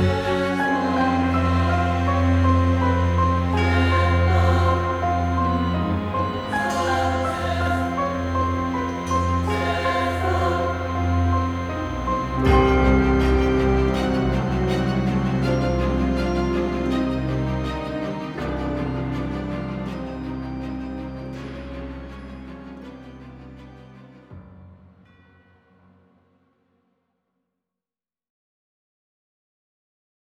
Bye.